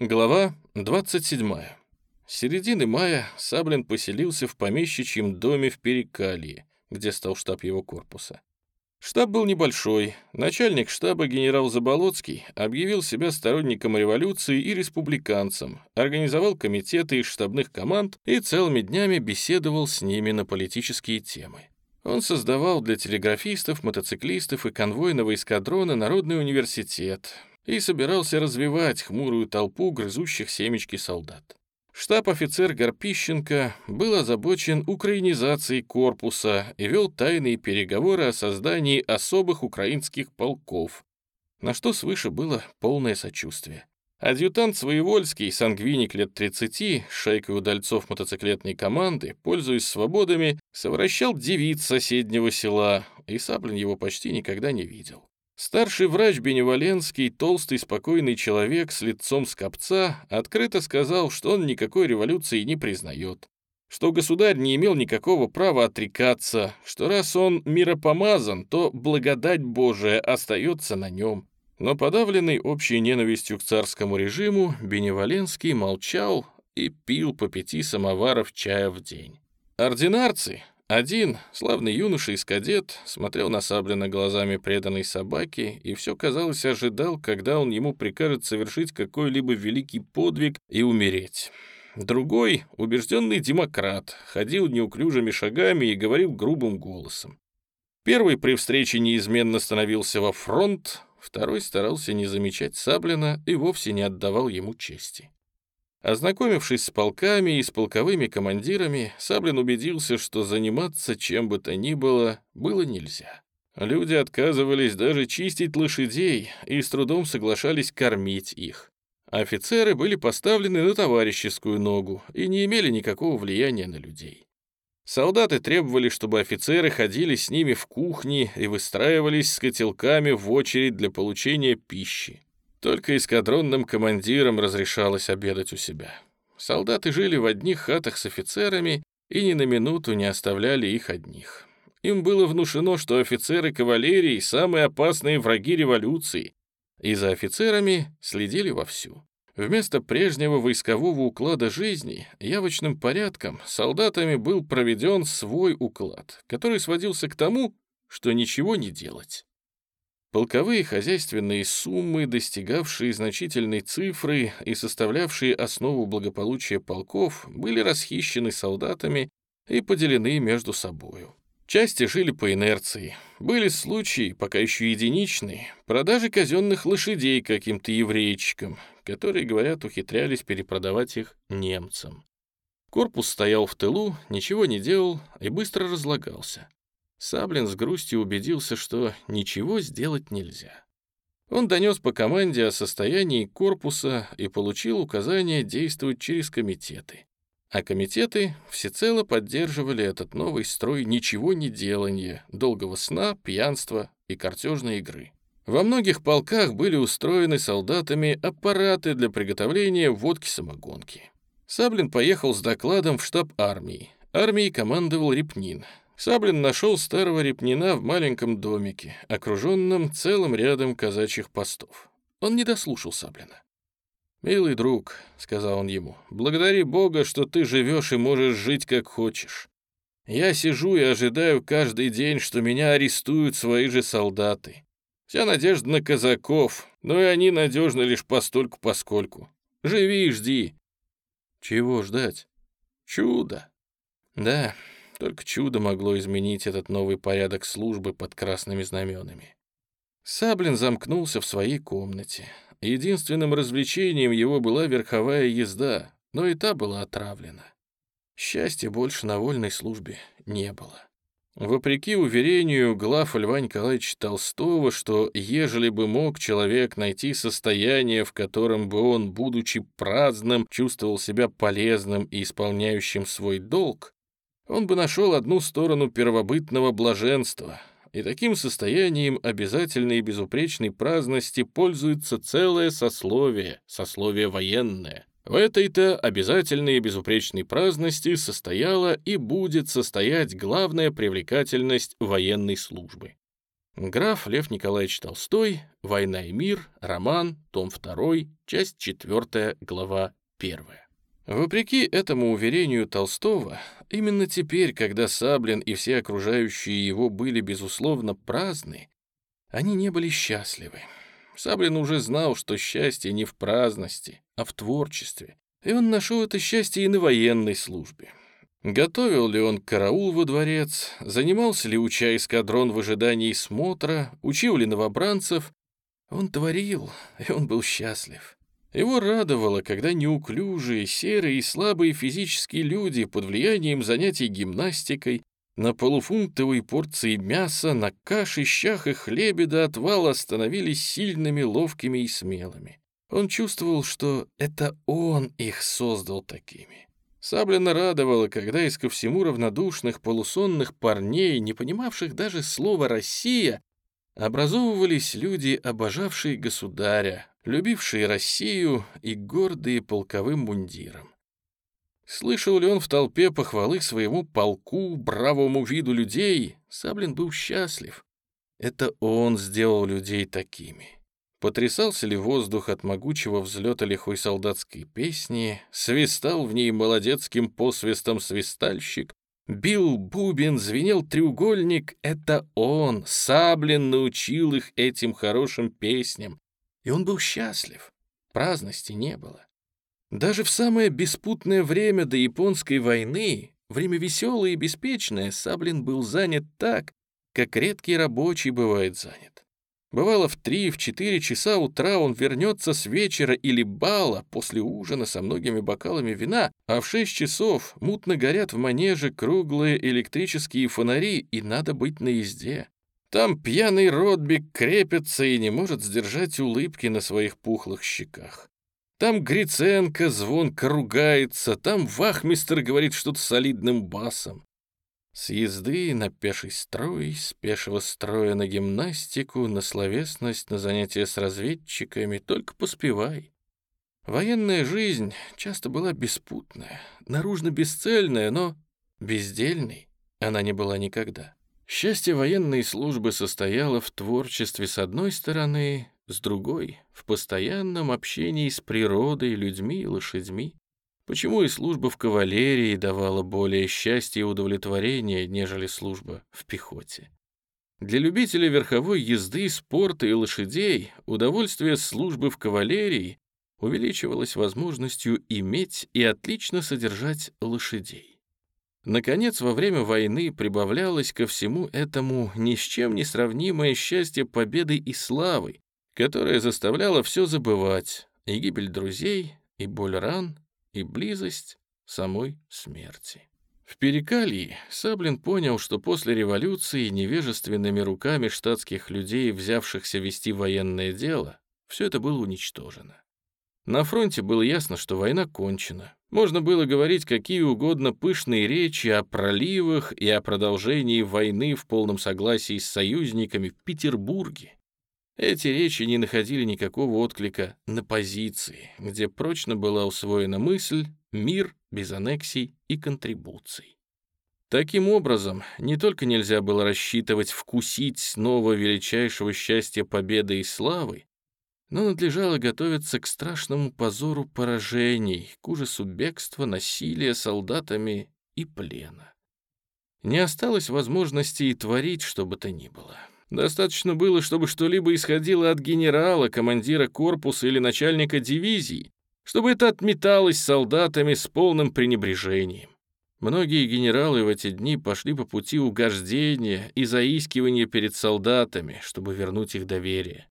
Глава 27. С середины мая Саблин поселился в помещичьем доме в Перекалье, где стал штаб его корпуса. Штаб был небольшой. Начальник штаба генерал Заболоцкий объявил себя сторонником революции и республиканцем, организовал комитеты из штабных команд и целыми днями беседовал с ними на политические темы. Он создавал для телеграфистов, мотоциклистов и конвойного эскадрона Народный университет, и собирался развивать хмурую толпу грызущих семечки солдат. Штаб-офицер Горпищенко был озабочен украинизацией корпуса и вел тайные переговоры о создании особых украинских полков, на что свыше было полное сочувствие. Адъютант Своевольский, сангвиник лет 30, шайкой удальцов мотоциклетной команды, пользуясь свободами, совращал девиц соседнего села, и Саблин его почти никогда не видел. Старший врач Беневаленский, толстый, спокойный человек с лицом скопца, открыто сказал, что он никакой революции не признает, что государь не имел никакого права отрекаться, что раз он миропомазан, то благодать Божия остается на нем. Но подавленный общей ненавистью к царскому режиму, Беневаленский молчал и пил по пяти самоваров чая в день. Ординарцы, один, славный юноша из кадет, смотрел на Саблина глазами преданной собаки и все, казалось, ожидал, когда он ему прикажет совершить какой-либо великий подвиг и умереть. Другой, убежденный демократ, ходил неуклюжими шагами и говорил грубым голосом. Первый при встрече неизменно становился во фронт, второй старался не замечать Саблина и вовсе не отдавал ему чести. Ознакомившись с полками и с полковыми командирами, Саблин убедился, что заниматься чем бы то ни было было нельзя. Люди отказывались даже чистить лошадей и с трудом соглашались кормить их. Офицеры были поставлены на товарищескую ногу и не имели никакого влияния на людей. Солдаты требовали, чтобы офицеры ходили с ними в кухни и выстраивались с котелками в очередь для получения пищи. Только эскадронным командирам разрешалось обедать у себя. Солдаты жили в одних хатах с офицерами и ни на минуту не оставляли их одних. Им было внушено, что офицеры кавалерии — самые опасные враги революции, и за офицерами следили вовсю. Вместо прежнего войскового уклада жизни явочным порядком солдатами был проведен свой уклад, который сводился к тому, что ничего не делать. Полковые хозяйственные суммы, достигавшие значительной цифры и составлявшие основу благополучия полков, были расхищены солдатами и поделены между собою. Части жили по инерции. Были случаи, пока еще единичные, продажи казенных лошадей каким-то еврейчикам, которые, говорят, ухитрялись перепродавать их немцам. Корпус стоял в тылу, ничего не делал и быстро разлагался. Саблин с грустью убедился, что ничего сделать нельзя. Он донес по команде о состоянии корпуса и получил указание действовать через комитеты. А комитеты всецело поддерживали этот новый строй ничего не делания, долгого сна, пьянства и картежной игры. Во многих полках были устроены солдатами аппараты для приготовления водки-самогонки. Саблин поехал с докладом в штаб армии. Армией командовал Репнин. Саблин нашел старого репнина в маленьком домике, окруженном целым рядом казачьих постов. Он не дослушал Саблина. «Милый друг», — сказал он ему, — «благодари Бога, что ты живешь и можешь жить как хочешь. Я сижу и ожидаю каждый день, что меня арестуют свои же солдаты. Вся надежда на казаков, но и они надежны лишь постольку-поскольку. Живи и жди». «Чего ждать?» «Чудо». «Да, только чудо могло изменить этот новый порядок службы под красными знаменами. Саблин замкнулся в своей комнате. Единственным развлечением его была верховая езда, но и та была отравлена. Счастья больше на вольной службе не было. Вопреки уверению глав Льва Николаевича Толстого, что ежели бы мог человек найти состояние, в котором бы он, будучи праздным, чувствовал себя полезным и исполняющим свой долг, он бы нашел одну сторону первобытного блаженства, и таким состоянием обязательной и безупречной праздности пользуется целое сословие, сословие военное. В этой-то обязательной и безупречной праздности состояла и будет состоять главная привлекательность военной службы. Граф Лев Николаевич Толстой, «Война и мир», роман, том 2, часть 4, глава 1. Вопреки этому уверению Толстого, именно теперь, когда Саблин и все окружающие его были, безусловно, праздны, они не были счастливы. Саблин уже знал, что счастье не в праздности, а в творчестве, и он нашел это счастье и на военной службе. Готовил ли он караул во дворец, занимался ли уча эскадрон в ожидании смотра, учил ли новобранцев, он творил, и он был счастлив. Его радовало, когда неуклюжие, серые и слабые физические люди под влиянием занятий гимнастикой на полуфунтовой порции мяса, на каше, щах и хлебе до отвала становились сильными, ловкими и смелыми. Он чувствовал, что это он их создал такими. Саблина радовала, когда из ко всему равнодушных полусонных парней, не понимавших даже слова «Россия», образовывались люди, обожавшие государя, любившие Россию и гордые полковым мундиром. Слышал ли он в толпе похвалы своему полку, бравому виду людей, Саблин был счастлив. Это он сделал людей такими. Потрясался ли воздух от могучего взлета лихой солдатской песни, свистал в ней молодецким посвистом свистальщик, бил бубен, звенел треугольник — это он, Саблин, научил их этим хорошим песням. И он был счастлив, праздности не было. Даже в самое беспутное время до японской войны, время веселое и беспечное, Саблин был занят так, как редкий рабочий бывает занят. Бывало, в три, в четыре часа утра он вернется с вечера или бала после ужина со многими бокалами вина, а в шесть часов мутно горят в манеже круглые электрические фонари, и надо быть на езде. Там пьяный Ротбик крепится и не может сдержать улыбки на своих пухлых щеках. Там Гриценко звонко ругается, там вахмистр говорит что-то солидным басом. С езды на пеший строй, с пешего строя на гимнастику, на словесность, на занятия с разведчиками, только поспевай. Военная жизнь часто была беспутная, наружно бесцельная, но бездельной она не была никогда. Счастье военной службы состояло в творчестве с одной стороны, с другой — в постоянном общении с природой, людьми и лошадьми. Почему и служба в кавалерии давала более счастья и удовлетворения, нежели служба в пехоте? Для любителей верховой езды, спорта и лошадей удовольствие службы в кавалерии увеличивалось возможностью иметь и отлично содержать лошадей. Наконец, во время войны прибавлялось ко всему этому ни с чем не сравнимое счастье победы и славы, которое заставляло все забывать, и гибель друзей, и боль ран, и близость самой смерти. В Перекалье Саблин понял, что после революции невежественными руками штатских людей, взявшихся вести военное дело, все это было уничтожено. На фронте было ясно, что война кончена. Можно было говорить какие угодно пышные речи о проливах и о продолжении войны в полном согласии с союзниками в Петербурге. Эти речи не находили никакого отклика на позиции, где прочно была усвоена мысль «мир без аннексий и контрибуций». Таким образом, не только нельзя было рассчитывать вкусить снова величайшего счастья победы и славы, но надлежало готовиться к страшному позору поражений, к ужасу бегства, насилия солдатами и плена. Не осталось возможности и творить что бы то ни было. Достаточно было, чтобы что-либо исходило от генерала, командира корпуса или начальника дивизии, чтобы это отметалось солдатами с полным пренебрежением. Многие генералы в эти дни пошли по пути угождения и заискивания перед солдатами, чтобы вернуть их доверие.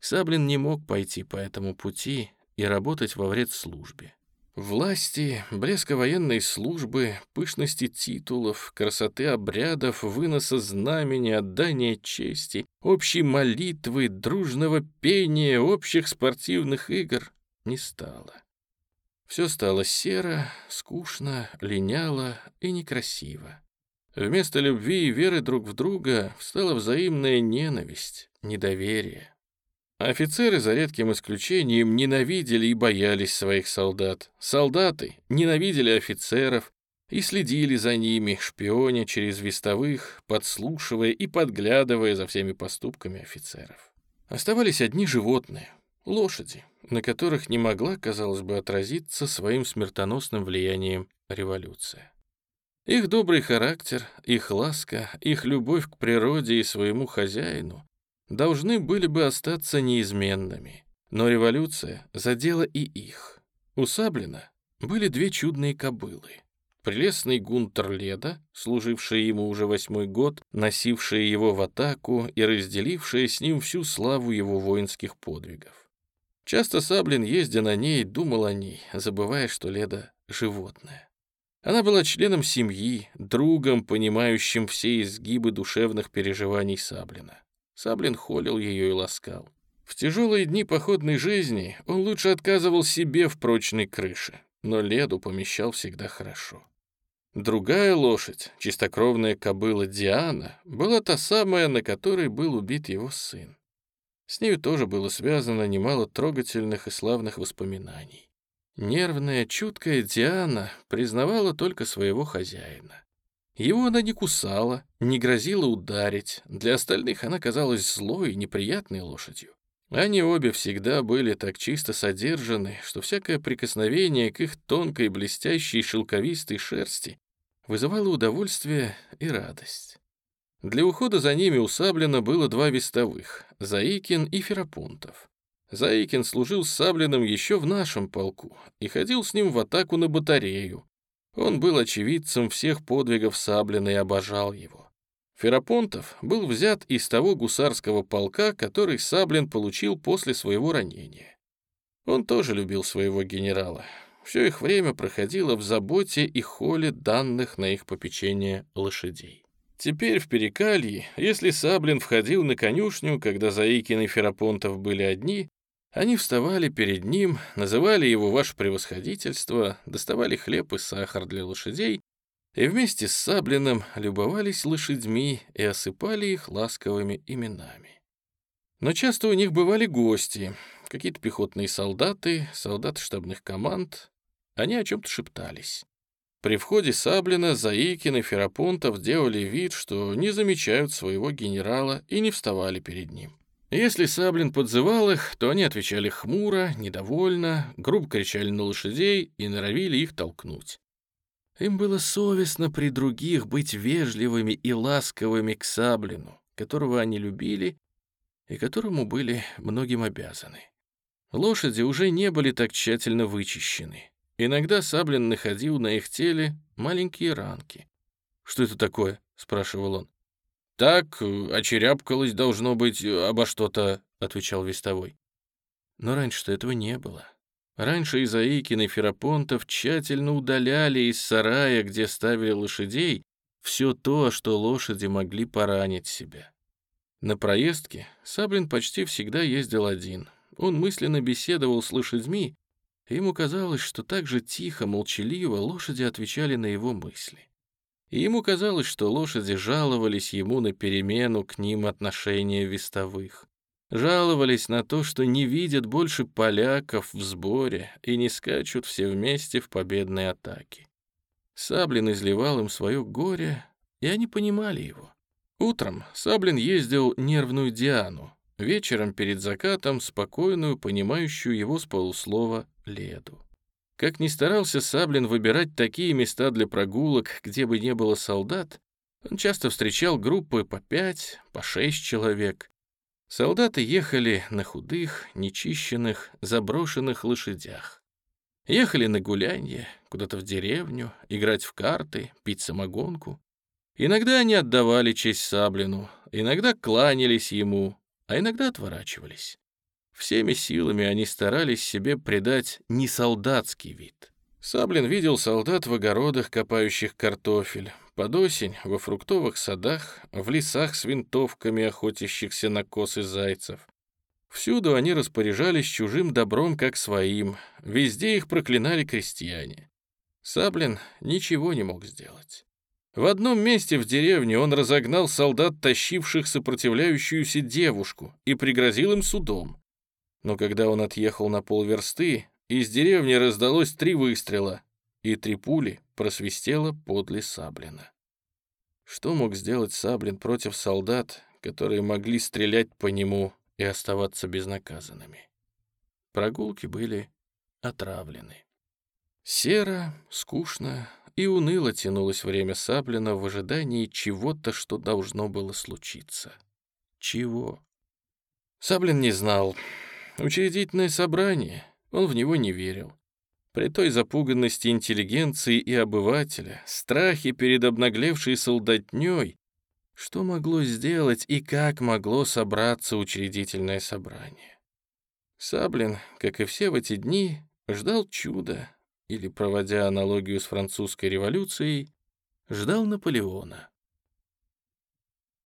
Саблин не мог пойти по этому пути и работать во вред службе. Власти, блеска военной службы, пышности титулов, красоты обрядов, выноса знамени, отдания чести, общей молитвы, дружного пения, общих спортивных игр не стало. Все стало серо, скучно, линяло и некрасиво. Вместо любви и веры друг в друга стала взаимная ненависть, недоверие. Офицеры, за редким исключением, ненавидели и боялись своих солдат. Солдаты ненавидели офицеров, и следили за ними, шпионя через вестовых, подслушивая и подглядывая за всеми поступками офицеров. Оставались одни животные, лошади, на которых не могла, казалось бы, отразиться своим смертоносным влиянием революция. Их добрый характер, их ласка, их любовь к природе и своему хозяину должны были бы остаться неизменными, но революция задела и их. У Саблина были две чудные кобылы — Прелестный Гунтер Леда, служивший ему уже восьмой год, носивший его в атаку и разделивший с ним всю славу его воинских подвигов. Часто Саблин, ездя на ней, думал о ней, забывая, что Леда — животное. Она была членом семьи, другом, понимающим все изгибы душевных переживаний Саблина. Саблин холил ее и ласкал. В тяжелые дни походной жизни он лучше отказывал себе в прочной крыше, но Леду помещал всегда хорошо. Другая лошадь, чистокровная кобыла Диана, была та самая, на которой был убит его сын. С нею тоже было связано немало трогательных и славных воспоминаний. Нервная, чуткая Диана признавала только своего хозяина. Его она не кусала, не грозила ударить, для остальных она казалась злой и неприятной лошадью. Они обе всегда были так чисто содержаны, что всякое прикосновение к их тонкой, блестящей, шелковистой шерсти вызывало удовольствие и радость. Для ухода за ними у Саблина было два вестовых — Заикин и Ферапонтов. Заикин служил с Саблиным еще в нашем полку и ходил с ним в атаку на батарею. Он был очевидцем всех подвигов Саблина и обожал его. Ферапонтов был взят из того гусарского полка, который Саблин получил после своего ранения. Он тоже любил своего генерала. Все их время проходило в заботе и холе данных на их попечение лошадей. Теперь в Перекалье, если Саблин входил на конюшню, когда Заикин и Ферапонтов были одни, они вставали перед ним, называли его «Ваше превосходительство», доставали хлеб и сахар для лошадей и вместе с Саблиным любовались лошадьми и осыпали их ласковыми именами. Но часто у них бывали гости, какие-то пехотные солдаты, солдаты штабных команд. Они о чем-то шептались. При входе Саблина Заикин и Ферапонтов делали вид, что не замечают своего генерала и не вставали перед ним. Если Саблин подзывал их, то они отвечали хмуро, недовольно, грубо кричали на лошадей и норовили их толкнуть. Им было совестно при других быть вежливыми и ласковыми к Саблину, которого они любили и которому были многим обязаны. Лошади уже не были так тщательно вычищены. Иногда Саблин находил на их теле маленькие ранки. «Что это такое?» — спрашивал он. «Так, очеряпкалось, должно быть, обо что-то», — отвечал вестовой. Но раньше-то этого не было. Раньше Изаикин и Ферапонтов тщательно удаляли из сарая, где ставили лошадей, все то, что лошади могли поранить себя. На проездке Саблин почти всегда ездил один. Он мысленно беседовал с лошадьми, и ему казалось, что так же тихо, молчаливо лошади отвечали на его мысли. И ему казалось, что лошади жаловались ему на перемену к ним отношения вестовых. Жаловались на то, что не видят больше поляков в сборе и не скачут все вместе в победной атаке. Саблин изливал им свое горе, и они понимали его. Утром Саблин ездил нервную Диану, вечером перед закатом спокойную, понимающую его с полуслова Леду. Как ни старался Саблин выбирать такие места для прогулок, где бы не было солдат, он часто встречал группы по пять, по шесть человек, Солдаты ехали на худых, нечищенных, заброшенных лошадях. Ехали на гулянье, куда-то в деревню, играть в карты, пить самогонку. Иногда они отдавали честь Саблину, иногда кланялись ему, а иногда отворачивались. Всеми силами они старались себе придать несолдатский вид. Саблин видел солдат в огородах, копающих картофель, под осень во фруктовых садах, в лесах с винтовками, охотящихся на косы зайцев. Всюду они распоряжались чужим добром, как своим, везде их проклинали крестьяне. Саблин ничего не мог сделать. В одном месте в деревне он разогнал солдат, тащивших сопротивляющуюся девушку, и пригрозил им судом. Но когда он отъехал на полверсты, из деревни раздалось три выстрела, и три пули просвистело подле Саблина. Что мог сделать Саблин против солдат, которые могли стрелять по нему и оставаться безнаказанными? Прогулки были отравлены. Серо, скучно и уныло тянулось время Саблина в ожидании чего-то, что должно было случиться. Чего? Саблин не знал. Учредительное собрание, он в него не верил. При той запуганности интеллигенции и обывателя, страхе перед обнаглевшей солдатней, что могло сделать и как могло собраться учредительное собрание? Саблин, как и все в эти дни, ждал чуда, или, проводя аналогию с французской революцией, ждал Наполеона.